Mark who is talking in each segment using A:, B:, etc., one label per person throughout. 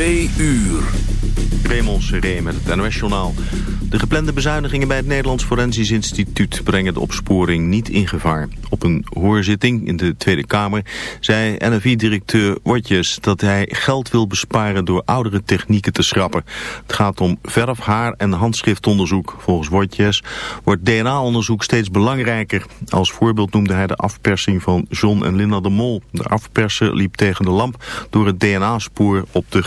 A: Twee uur.
B: Raymond Seré met het NOS-journaal. De geplande bezuinigingen bij het Nederlands Forensisch Instituut brengen de opsporing niet in gevaar. Op een hoorzitting in de Tweede Kamer zei NFI-directeur Wortjes dat hij geld wil besparen door oudere technieken te schrappen. Het gaat om verf, haar en handschriftonderzoek. Volgens Wortjes wordt DNA-onderzoek steeds belangrijker. Als voorbeeld noemde hij de afpersing van John en Linda de Mol. De afperser liep tegen de lamp door het DNA-spoor op de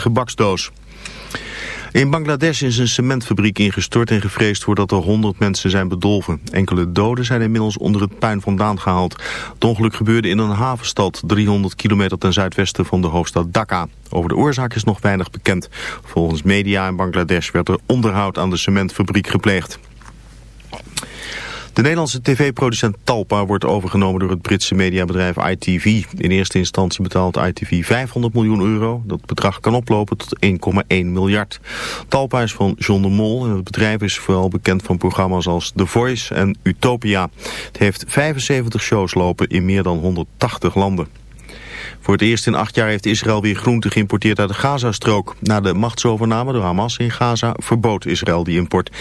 B: In Bangladesh is een cementfabriek ingestort en gevreesd wordt dat er 100 mensen zijn bedolven. Enkele doden zijn inmiddels onder het puin vandaan gehaald. Het ongeluk gebeurde in een havenstad 300 kilometer ten zuidwesten van de hoofdstad Dhaka. Over de oorzaak is nog weinig bekend. Volgens media in Bangladesh werd er onderhoud aan de cementfabriek gepleegd. De Nederlandse tv-producent Talpa wordt overgenomen door het Britse mediabedrijf ITV. In eerste instantie betaalt ITV 500 miljoen euro. Dat bedrag kan oplopen tot 1,1 miljard. Talpa is van John de Mol en het bedrijf is vooral bekend van programma's als The Voice en Utopia. Het heeft 75 shows lopen in meer dan 180 landen. Voor het eerst in acht jaar heeft Israël weer groente geïmporteerd uit de Gazastrook. Na de machtsovername door Hamas in Gaza verbood Israël die import.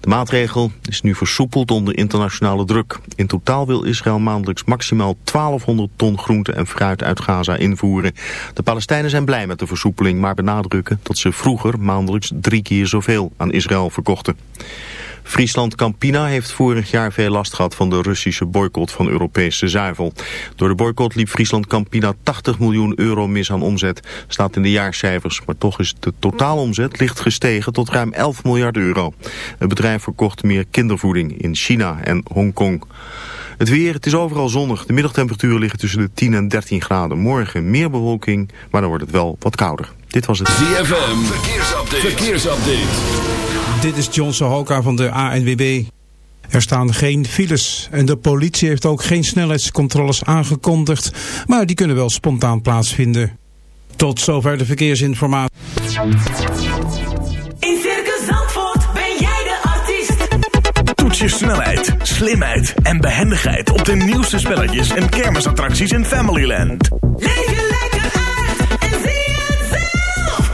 B: De maatregel is nu versoepeld onder internationale druk. In totaal wil Israël maandelijks maximaal 1200 ton groente en fruit uit Gaza invoeren. De Palestijnen zijn blij met de versoepeling, maar benadrukken dat ze vroeger maandelijks drie keer zoveel aan Israël verkochten. Friesland Campina heeft vorig jaar veel last gehad van de Russische boycott van Europese zuivel. Door de boycott liep Friesland Campina 80 miljoen euro mis aan omzet, staat in de jaarcijfers. Maar toch is de totaalomzet licht gestegen tot ruim 11 miljard euro. Het bedrijf verkocht meer kindervoeding in China en Hongkong. Het weer, het is overal zonnig. De middagtemperaturen liggen tussen de 10 en 13 graden. Morgen meer bewolking, maar dan wordt het wel wat kouder. Dit was het
A: ZFM. Verkeersupdate. Verkeersupdate.
C: Dit is John Sohoka van de ANWB. Er staan geen files en de politie heeft ook geen snelheidscontroles aangekondigd, maar die kunnen wel spontaan plaatsvinden. Tot zover de verkeersinformatie.
D: In Circus Zandvoort ben jij de artiest.
E: Toets je snelheid, slimheid en behendigheid op de nieuwste spelletjes en kermisattracties in Familyland.
D: Leef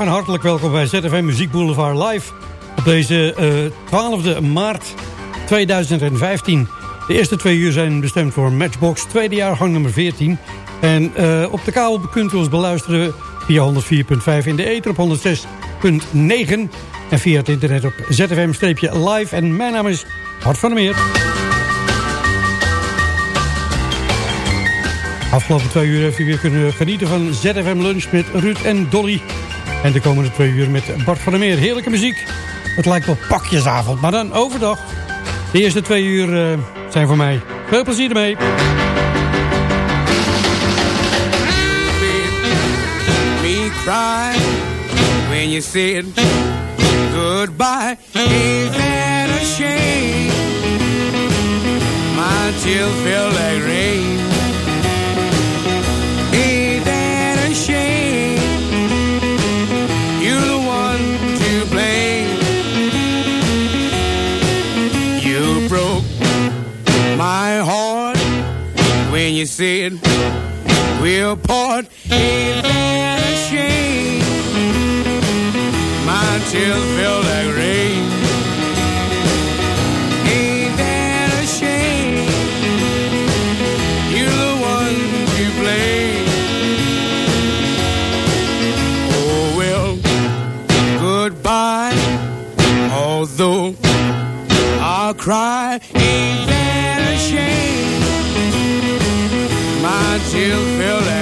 F: En hartelijk welkom bij ZFM Muziek Boulevard Live. Op deze eh 12e maart 2015. De eerste twee uur zijn bestemd voor Matchbox, tweede jaargang nummer 14. En eh, op de kabel kunt u ons beluisteren via 104.5 in de ether op 106.9. En via het internet op ZFM-live. En mijn naam is Hart van der Meer. Afgelopen twee uur heeft u weer kunnen genieten van ZFM Lunch met Ruud en Dolly. En de komende twee uur met Bart van der Meer. Heerlijke muziek. Het lijkt wel pakjesavond, maar dan overdag. De eerste twee uur eh, zijn voor mij. Veel plezier ermee.
G: me cry when you goodbye. A shame? My feel like rain. you said we'll part in that shame. My tears feel like rain. Ain't that a shame? You're the one to blame. Oh well, goodbye. Although I'll cry. she'll that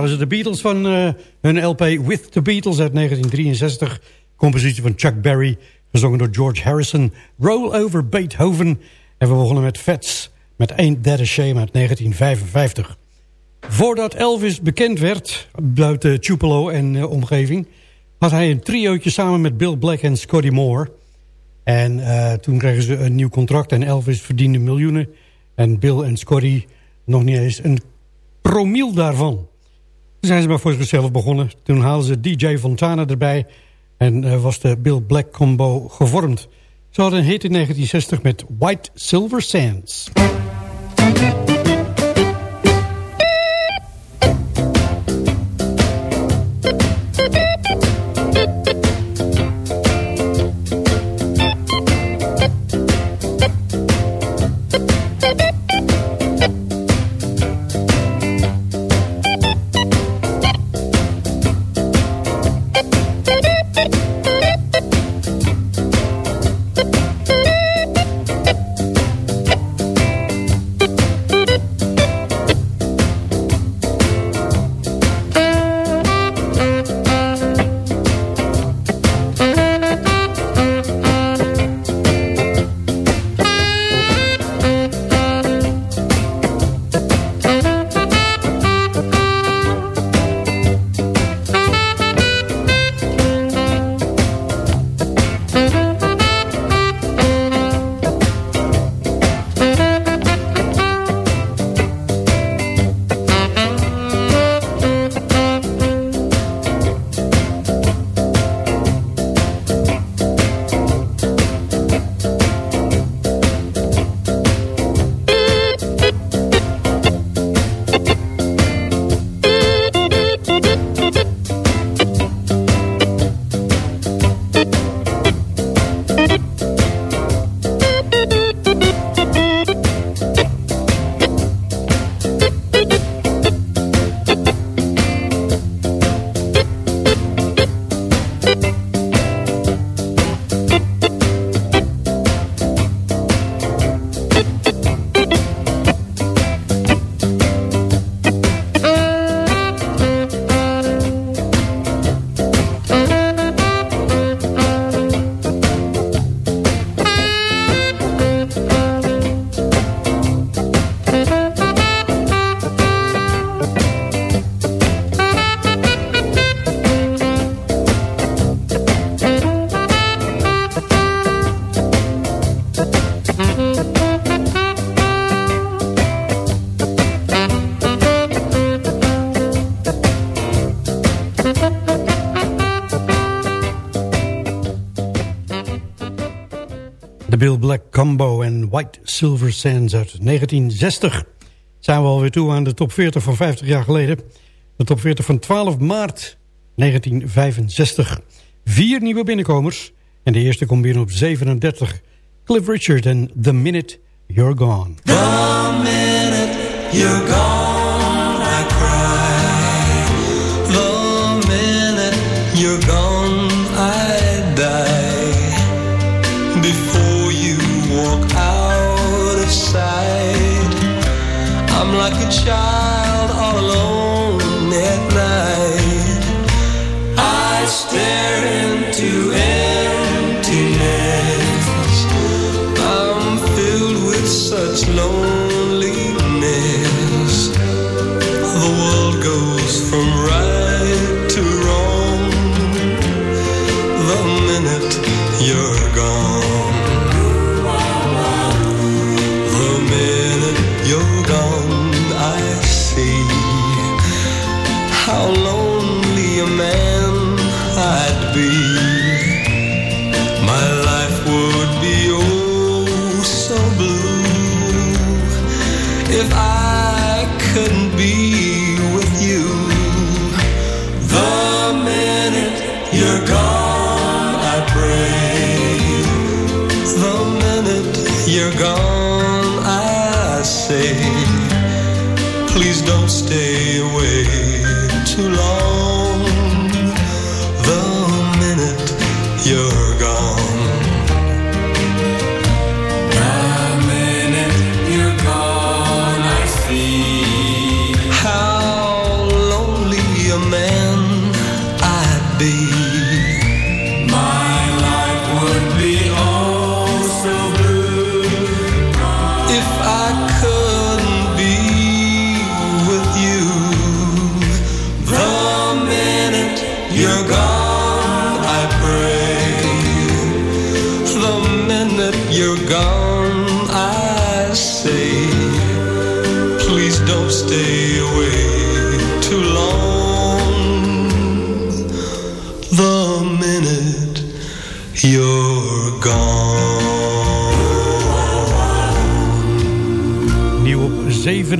F: waren ze de Beatles van uh, hun LP With the Beatles uit 1963. Compositie van Chuck Berry, gezongen door George Harrison. Roll Over Beethoven. En we begonnen met Fats met Ain't That Shame uit 1955. Voordat Elvis bekend werd, buiten Tupelo en uh, omgeving... had hij een triootje samen met Bill Black en Scotty Moore. En eh, toen kregen ze een nieuw contract en Elvis verdiende miljoenen. En Bill en Scotty nog niet eens een promiel daarvan. Toen zijn ze maar voor zichzelf begonnen. Toen haalden ze DJ Fontana erbij en eh, was de Bill Black combo gevormd. Ze hadden een hit in 1960 met White Silver Sands. Black Combo en White Silver Sands uit 1960. Zijn we alweer toe aan de top 40 van 50 jaar geleden. De top 40 van 12 maart 1965. Vier nieuwe binnenkomers. En de eerste komt binnen op 37. Cliff Richard en The Minute You're Gone.
H: The minute you're gone,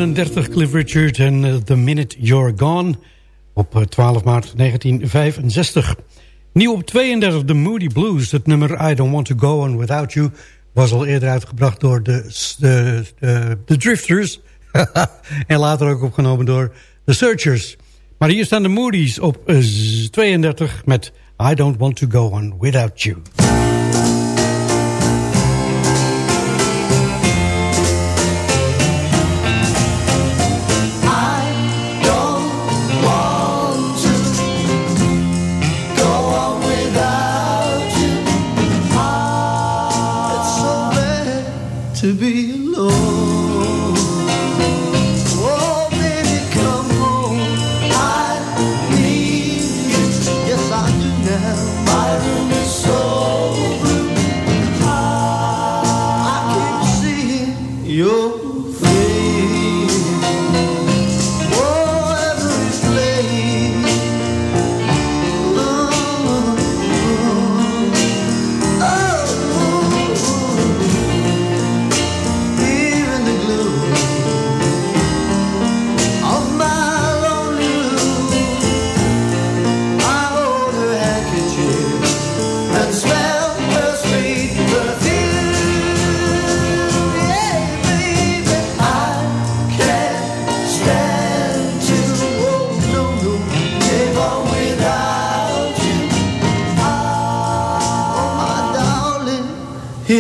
F: 37 Cliff Richard en eh, The Minute You're Gone. Op eh, 12 maart 1965. Nieuw op 32 The Moody Blues. Het nummer I Don't Want To Go On Without You... was al eerder uitgebracht door de, de, de, Drifters. en later ook opgenomen door The Searchers. Maar hier staan de Moody's op eh, 32 met I Don't Want To Go On Without You.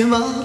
I: give up.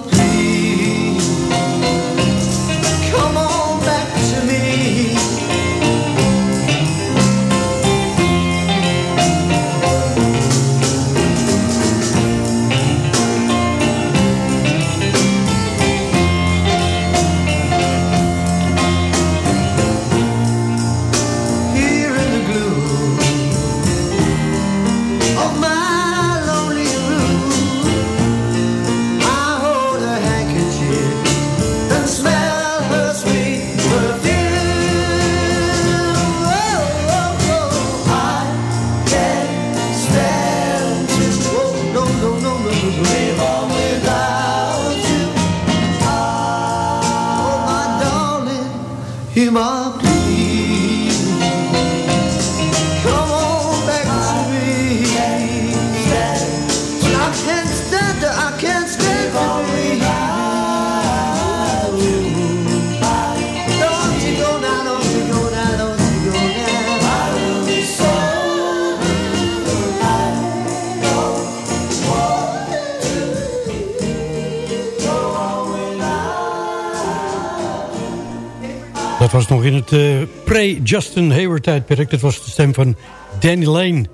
I: In
F: het eh, pre-Justin Hayward tijdperk. Dat was de stem van Danny Lane,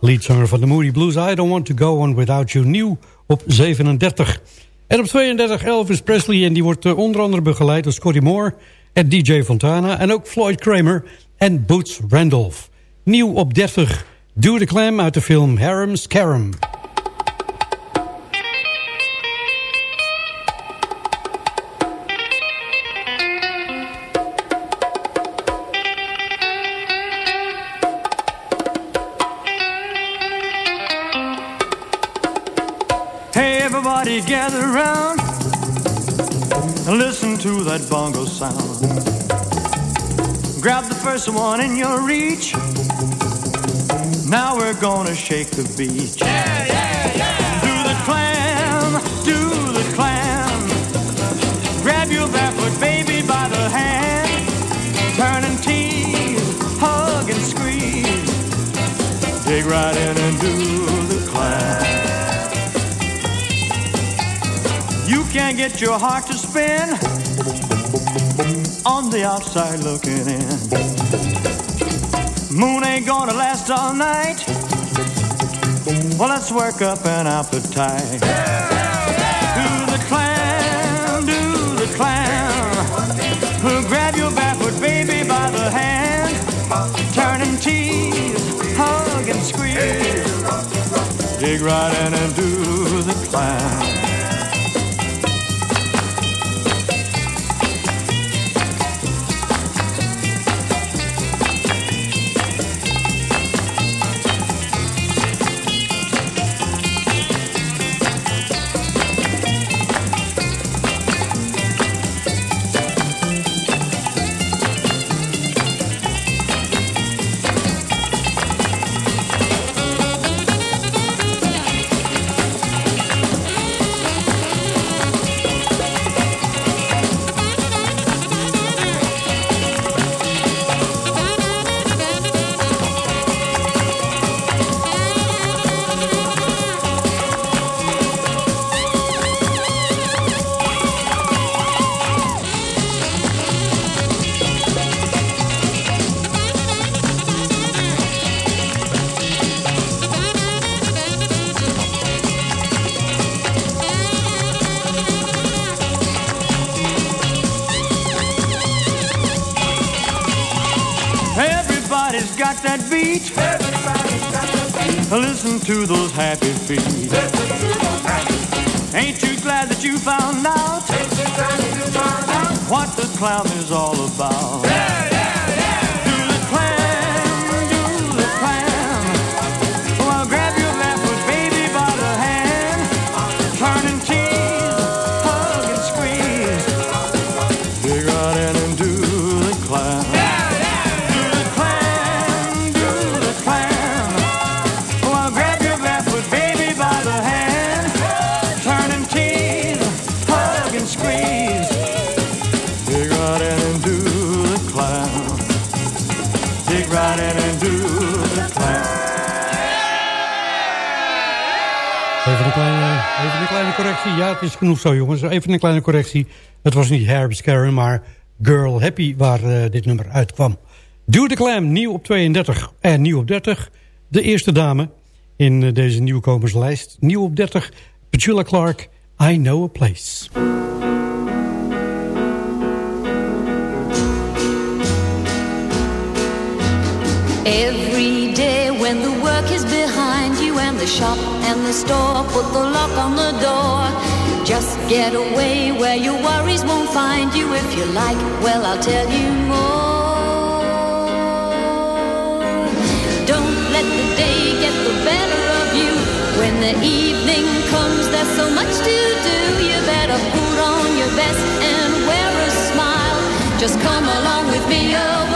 F: leadzanger van de Moody Blues. I Don't Want To Go On Without You, nieuw op 37. En op 32 Elvis Presley en die wordt eh, onder andere begeleid door Scotty Moore en DJ Fontana... en ook Floyd Kramer en Boots Randolph. Nieuw op 30 Do The Clam uit de film Harem Scarum.
J: Everybody gather around and listen to that bongo sound. Grab the first one in your reach. Now we're gonna shake the beach. Yeah, yeah. Can't get your heart to spin on the outside looking in. Moon ain't gonna last all night. Well, let's work up an appetite. Do the clam, do the clam. Grab your barefoot baby by the hand. Turn and tease, hug and squeeze. Dig right in and do the clam. Listen to those happy feet. Ain't you glad that you found out what the clown is all about?
F: Ja, het is genoeg zo jongens. Even een kleine correctie. Het was niet Herbert Karen, maar Girl Happy waar eh, dit nummer uitkwam. Do the Clam, nieuw op 32 en nieuw op 30. De eerste dame in eh, deze nieuwkomerslijst. Nieuw op 30, Petula Clark, I Know a Place.
K: Every day when the the shop and the store put the lock on the door. Just get away where your worries won't find you. If you like, well, I'll tell you more. Don't let the day get the better of you. When the evening comes, there's so much to do. You better put on your best and wear a smile. Just come along with me a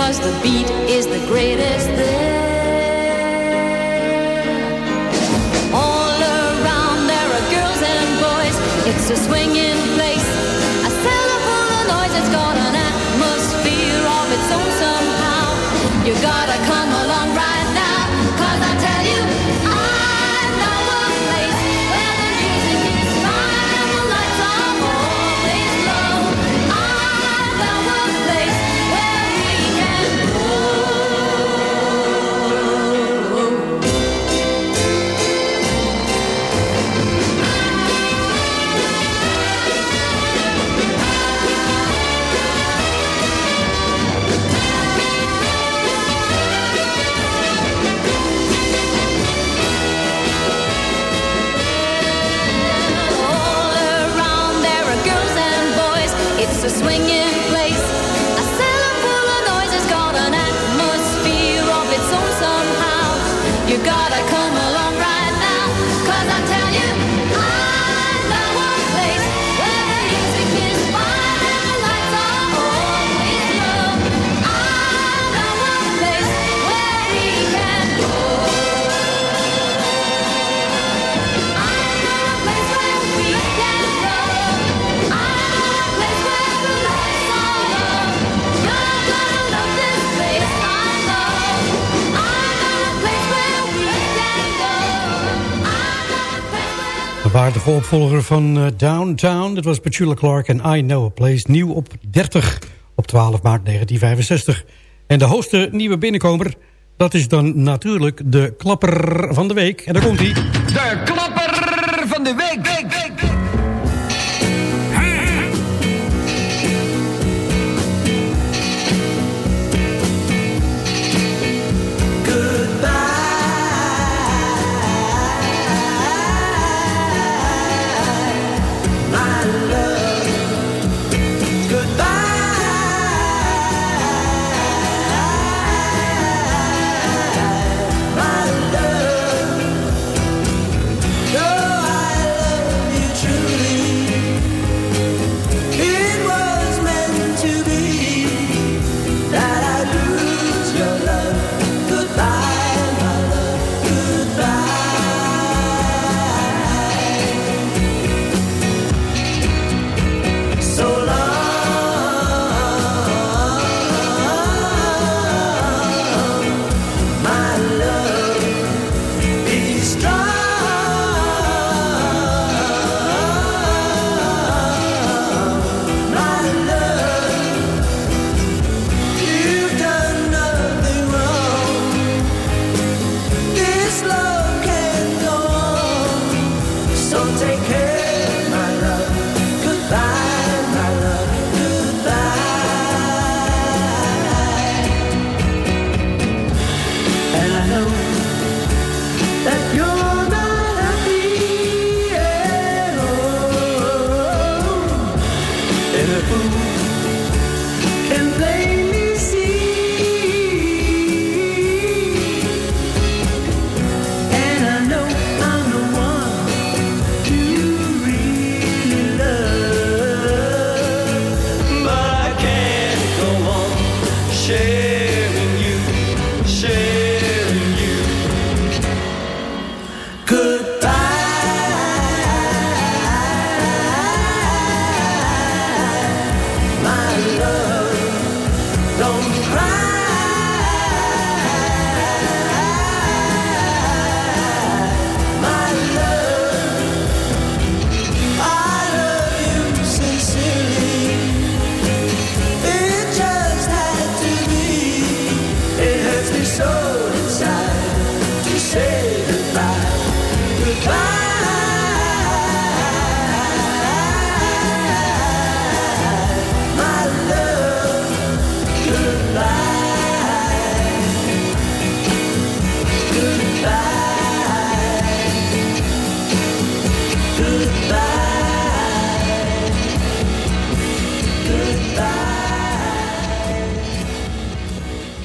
K: because the beat is the greatest there.
F: De opvolger van eh, Downtown. Dat was Petula Clark en I Know a Place. Nieuw op 30 op 12 maart 1965. En de hoogste nieuwe binnenkomer... dat is dan natuurlijk de klapper van de week. En daar komt hij.
L: De klapper van de week.
M: my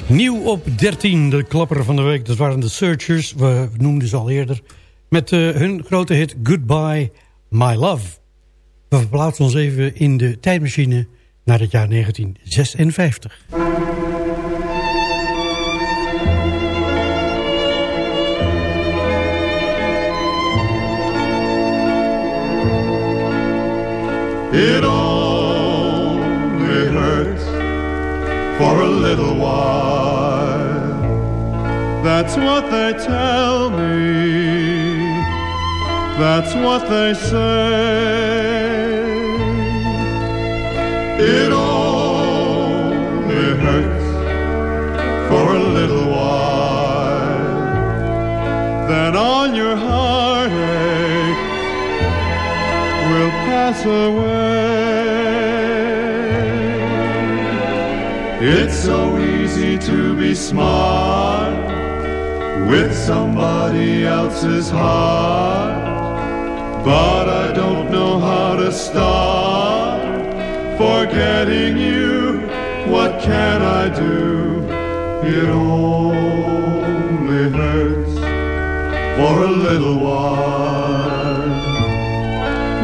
F: Nieuw op 13, de klapper van de week. Dat waren de Searchers, we noemden ze al eerder. Met eh, hun grote hit Goodbye, My Love. We verplaatsen ons even in de tijdmachine naar het jaar 1956.
N: It only That's what they tell me. That's what they say. It only hurts for a little while. Then all your heartache will pass away. It's so easy to be smart with somebody else's heart, but I don't know how to start forgetting you. What can I do? It only hurts for a little while.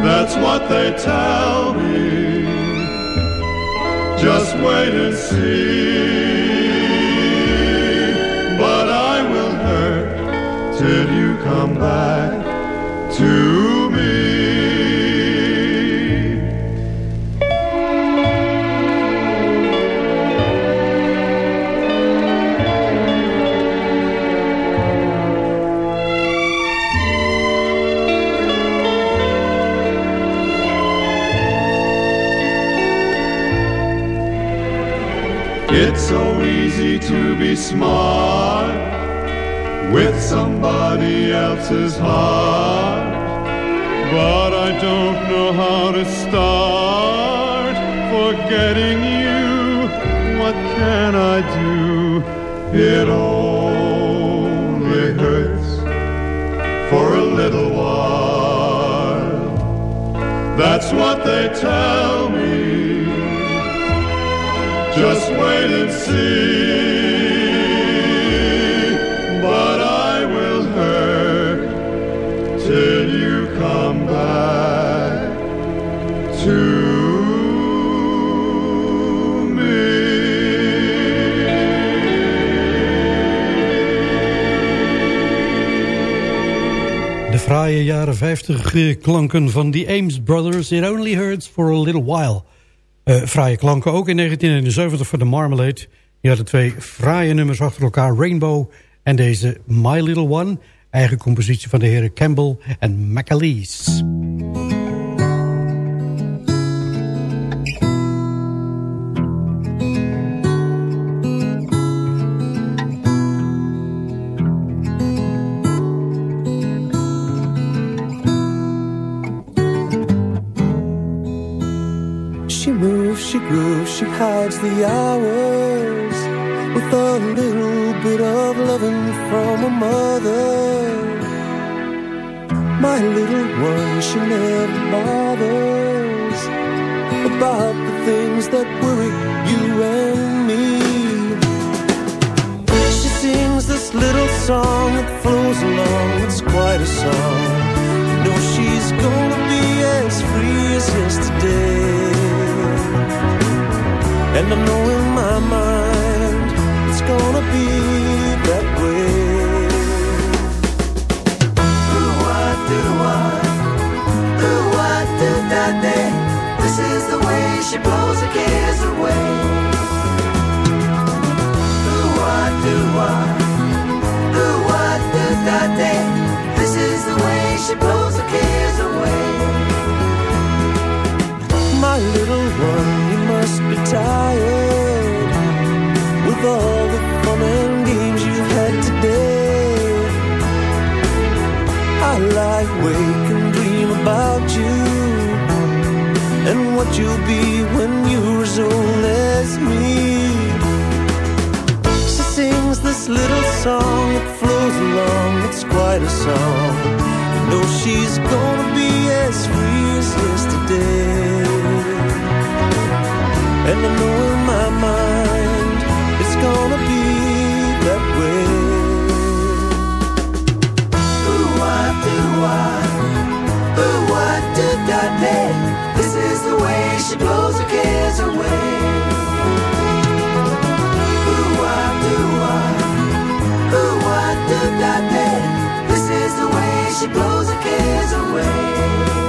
N: That's what they tell me. Just wait and see. Till you come back to me. It's so easy to be smart with somebody else's heart. But I don't know how to start forgetting you. What can I do? It only hurts for a little while. That's what they tell me. Just wait and see.
F: Jaren 50 klanken van The Ames Brothers. It only hurts for a little while. Eh fraaie klanken ook in 1971 voor de Marmalade. Die hadden twee fraaie nummers achter elkaar. Rainbow en deze My Little One. Eigen compositie van de heren Campbell en McAleese.
I: Hides the hours with a little bit of loving from a mother. My little one, she never bothers about the things that worry you and me. She sings this little song that flows along, it's quite a song. You know she's gonna be as free as yesterday. And I know in my mind it's gonna be that way. Ooh, what do what? Ooh, what do that day? This is the way she blows her cares away. Ooh, what do what? Ooh, what do that day? This is the way she blows her cares away. My little one, must be tired with all the fun and games you've had today. I lie awake and dream about you and what you'll be when you're as old as me. She sings this little song that flows along, it's quite a song. Know she's gonna be as free as yesterday. And I know in my mind it's gonna be that way. Ooh, what do I? Ooh, what did I? This is the way she blows her cares away. Ooh, what do I? Ooh, what? This is the way she blows her cares away.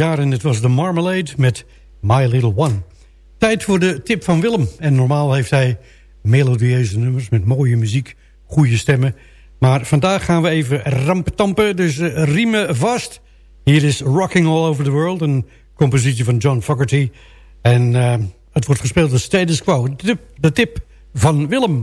F: Jaar en het was de Marmalade met My Little One. Tijd voor de tip van Willem. En normaal heeft hij melodieuze nummers met mooie muziek, goede stemmen. Maar vandaag gaan we even rampetampen, dus eh, riemen vast. Hier is Rocking All Over The World, een compositie van John Fogerty. En eh, het wordt gespeeld door Status Quo. De tip, de tip van Willem.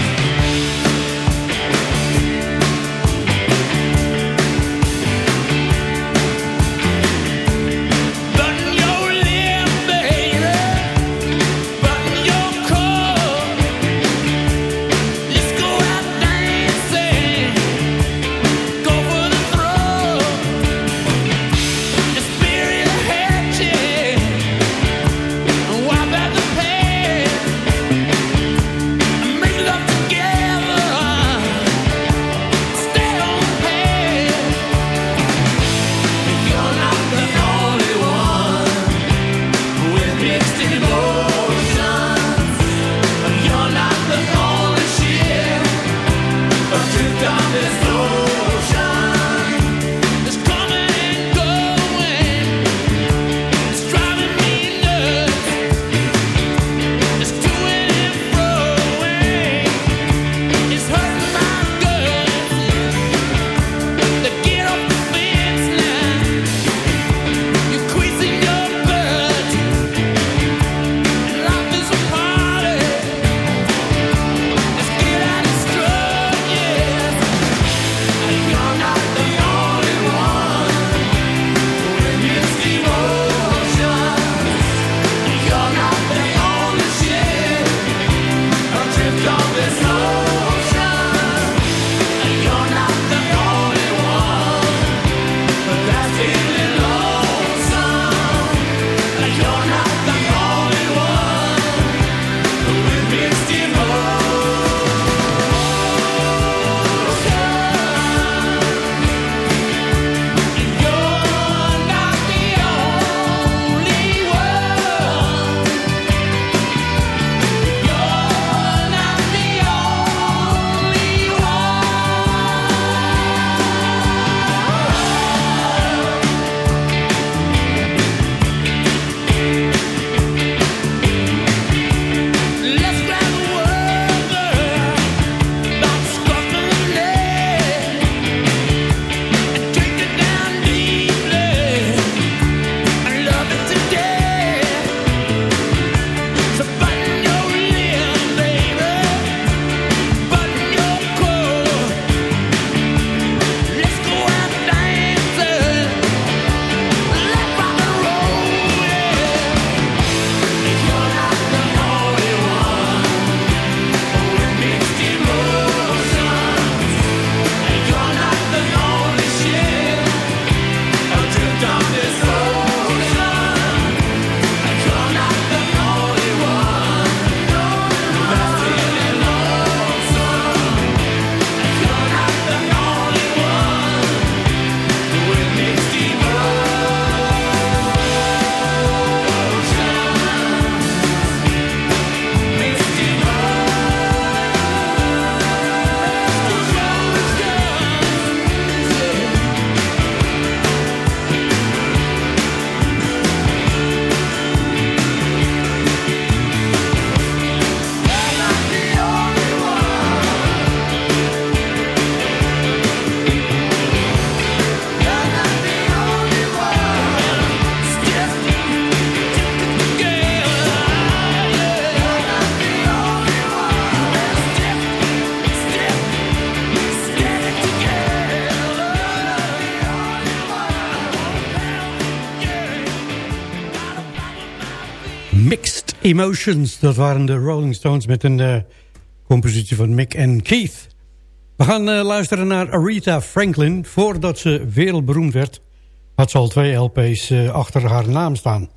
O: Emotions,
F: dat waren de Rolling Stones met een eh, compositie van Mick en Keith. We gaan eh, luisteren naar Aretha Franklin. Voordat ze wereldberoemd werd, had ze al twee LP's eh, achter haar naam staan.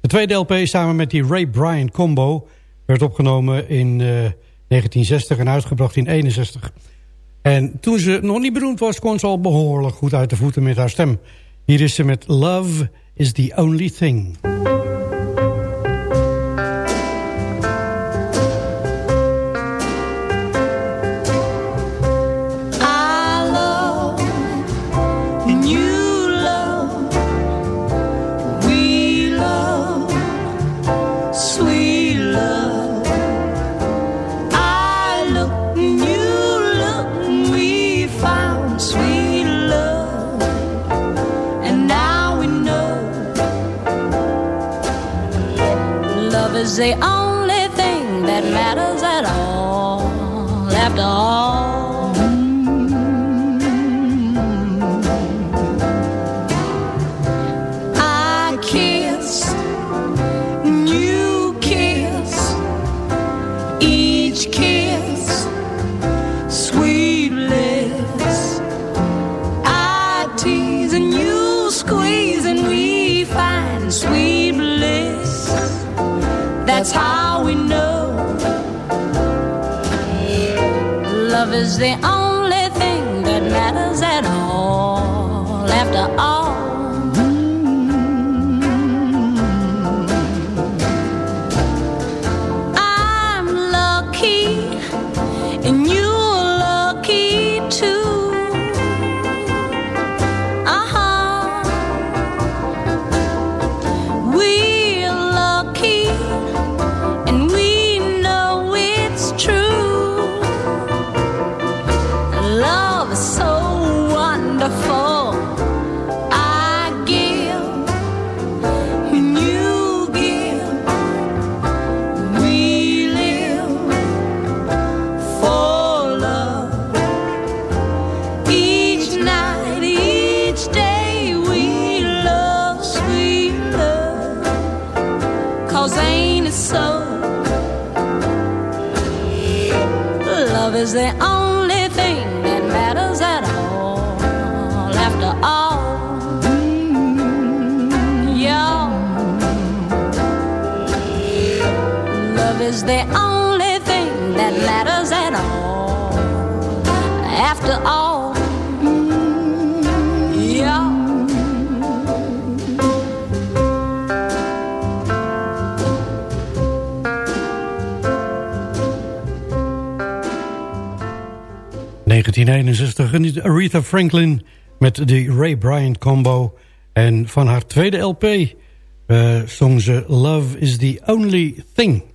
F: De tweede LP samen met die Ray Bryant combo werd opgenomen in 1960 en uitgebracht in 61. En toen ze nog niet beroemd was, kon ze al behoorlijk goed uit de voeten met haar stem. Hier is ze met Love is the Only Thing.
K: the only thing that matters at all. After all. Is the only thing that matters at all. After all,
F: 1961 geniet Aretha Franklin met de Ray Bryant combo. En van haar tweede LP eh zong ze Love is the Only Thing.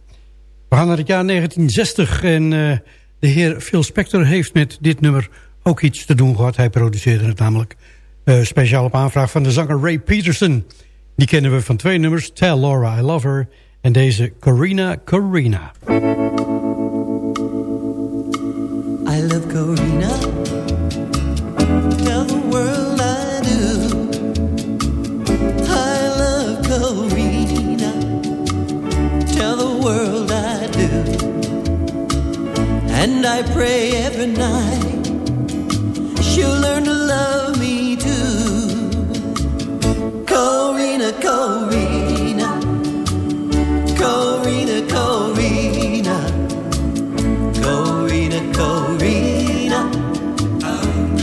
F: We gaan naar het jaar 1960 en eh, de heer Phil Spector heeft met dit nummer ook iets te doen gehad. Hij produceerde het namelijk eh, speciaal op aanvraag van de zanger Ray Peterson. Die kennen we van twee nummers, Tell Laura I Love Her en deze Corina Corina.
M: I love Corina. And I pray every night she'll learn to love me too. Corina, Corina. Corina, Corina. Corina, Corina,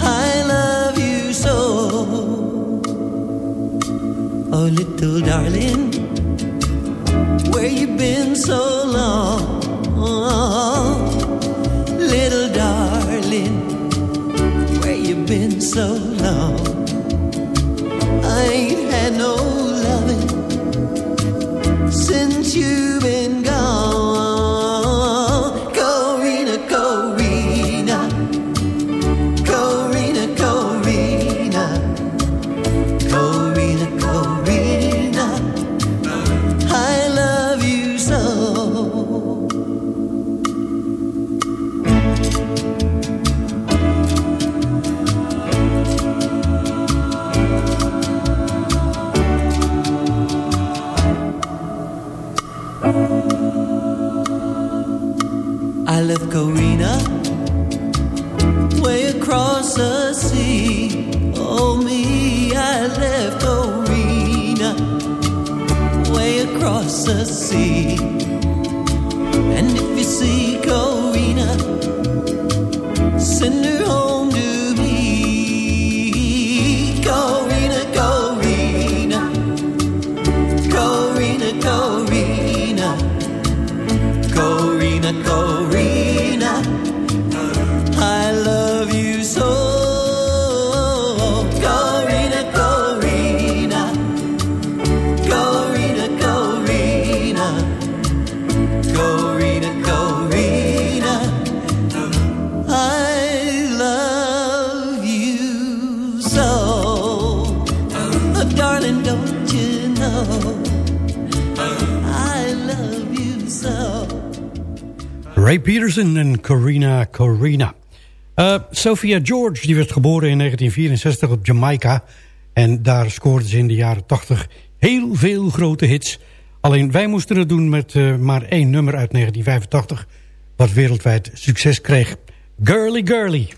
M: I love you so. Oh, little darling, where you been so long? Little darling, where you been so long? I ain't had no loving since you've been
F: Sophia George die werd geboren in 1964 op Jamaica. En daar scoorde ze in de jaren 80 heel veel grote hits. Alleen wij moesten het doen met eh, maar één nummer uit 1985... wat wereldwijd succes kreeg. Girly Girly.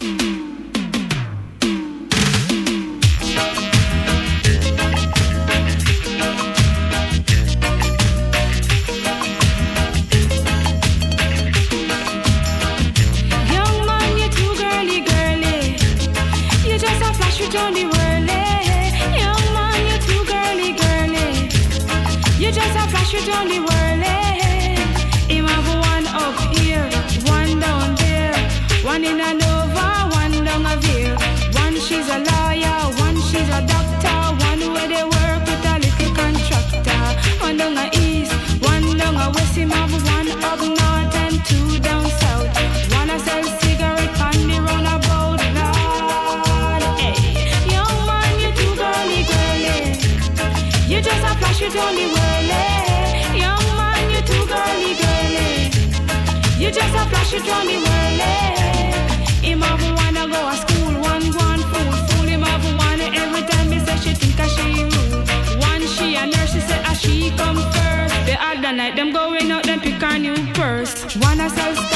P: girly whirly. Young man, you too girly girl girly. You just a flashy girly whirly. Him have wanna go to school, one one fool, fool him have wanna every time he say she think a she rude. One she a nurse, she say a she come first. The other night them going out, them pick a new purse. Wanna sell stuff.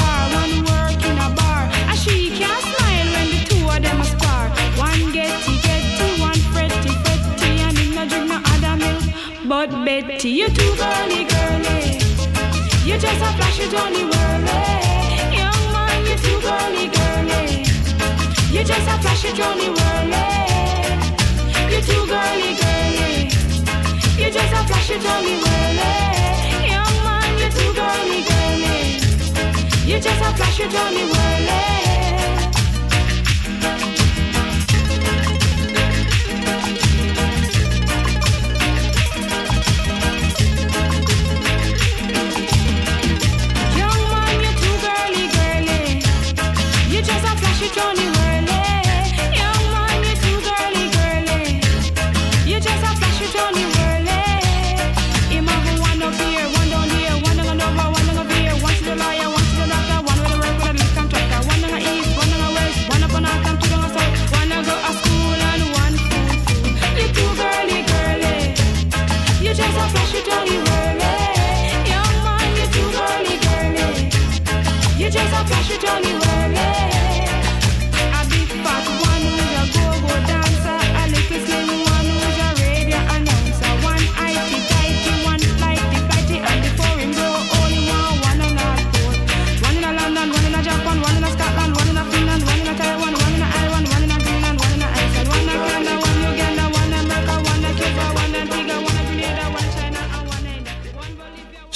P: But Betty, you're too girly, girly. You're just a flashy Johnny Worley. Young man, you're too girly, girly. You're just a flashy Johnny Worley. You're too girly, girly. You're just a flashy Johnny Worley. Young man, you're too girly, girly. You're just a flashy Johnny Worley.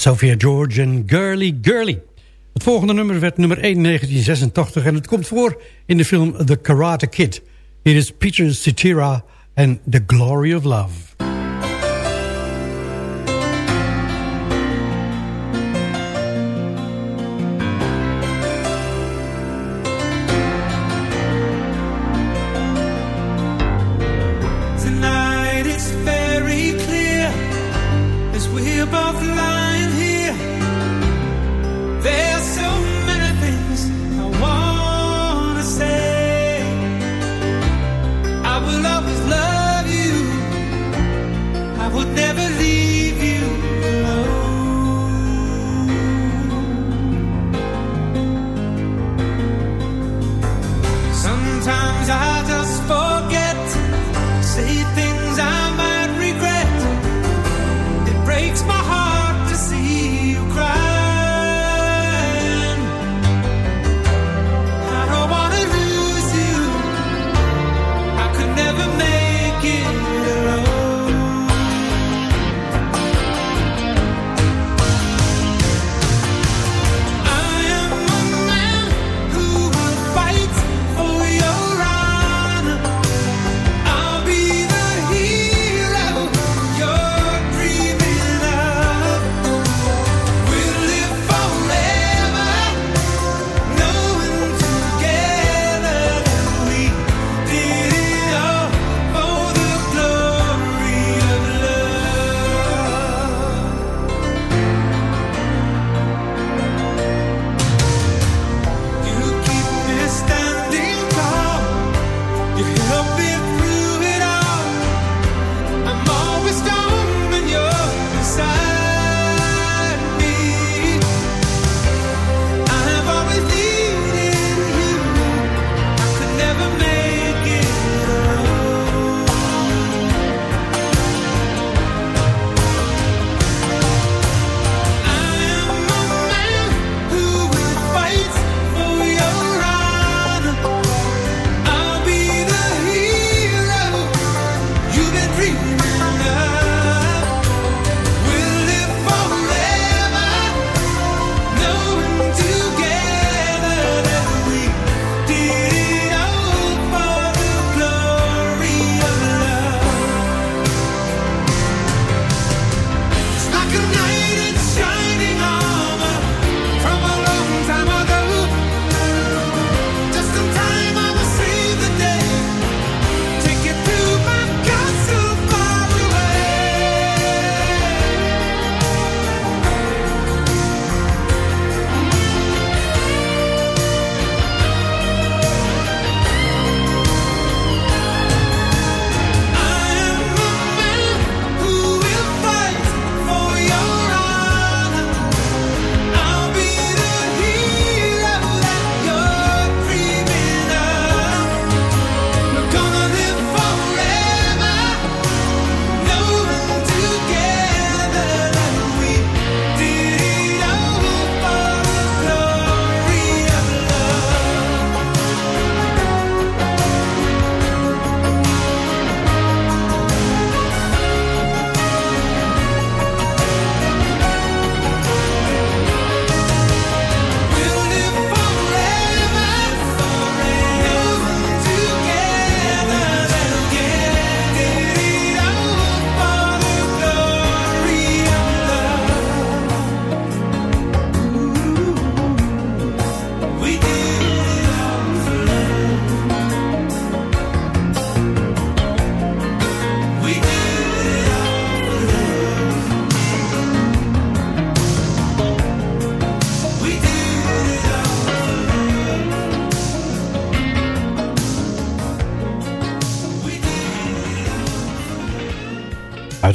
F: Sophia George en Girly Girly. Het volgende nummer werd nummer 1 1986 en het komt voor in de film The Karate Kid. Hier is Peter Cetera en The Glory of Love.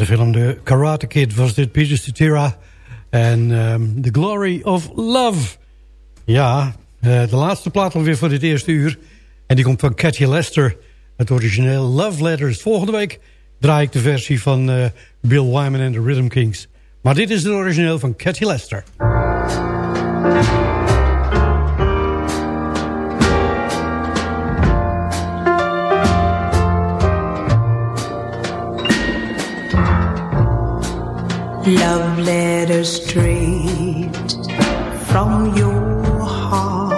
F: Film The Karate Kid was dit Peter Cetera en ehm, The Glory of Love. Ja, eh, de laatste plaat alweer voor dit eerste uur. En die komt van Cathy Lester, het origineel Love Letters. Volgende week draai ik de versie van eh, Bill Wyman en de Rhythm Kings. Maar dit is het origineel van Cathy Lester.
Q: Love letters straight from your heart.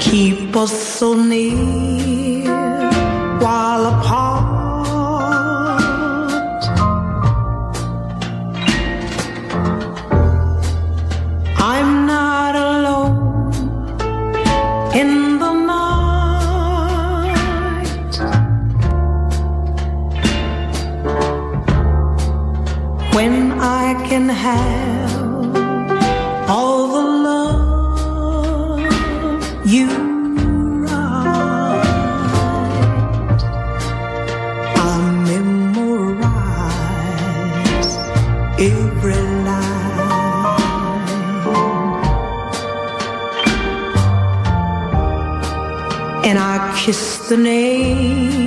Q: Keep us so near the name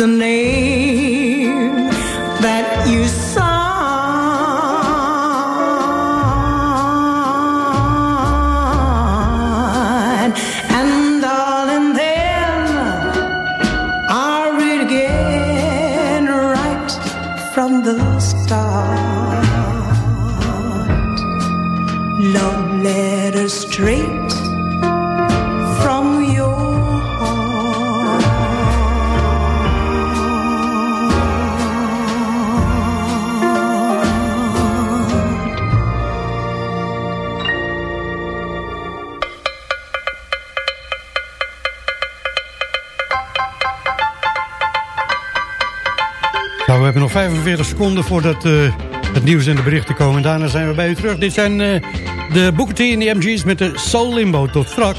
Q: the name
F: seconden voordat eh, het nieuws en de berichten komen. En daarna zijn we bij u terug. Dit zijn eh, de Booker T en de MG's met de Soul Limbo. Tot straks.